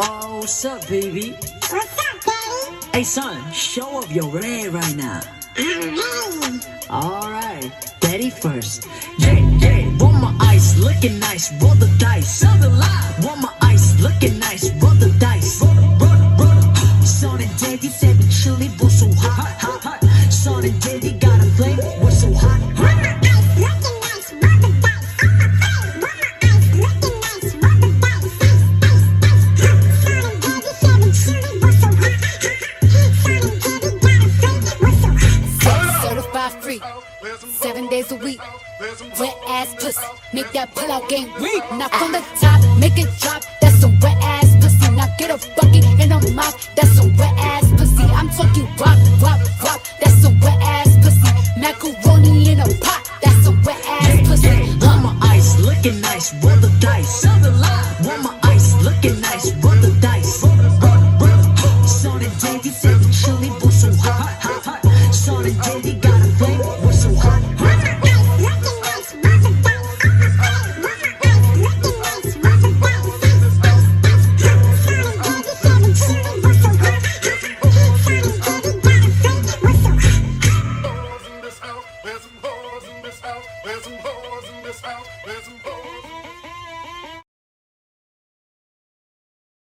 Oh, what's up, baby? What's up, Daddy? Hey, son, show off your red right now. Mm-hmm. I'm ready. Alright, daddy first. Yeah, yeah, want my eyes looking nice, roll the dice. Tell the lie. Want my eyes looking nice, roll the dice. Roll, roll, roll. Son and daddy said we chilly, we're so hot, hot, hot. Son and daddy got a flame, Certified free. Seven days a week. Wet ass pussy. Make that pull out game weak. Now from the top, make it drop. That's some wet ass pussy. Now get a bucket in a mouth. That's some wet ass pussy. I'm talking rock, rock, rock. That's some wet ass pussy. Macaroni in a pot. That's some wet ass pussy. Want my ice looking nice, roll the dice. The. Want my ice looking nice, roll the dice. Roll, roll, roll. Son and this house. There's some